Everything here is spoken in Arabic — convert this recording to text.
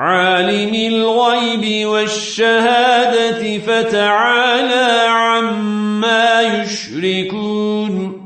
عالم الغيب والشهادة فتعالى عما يشركون.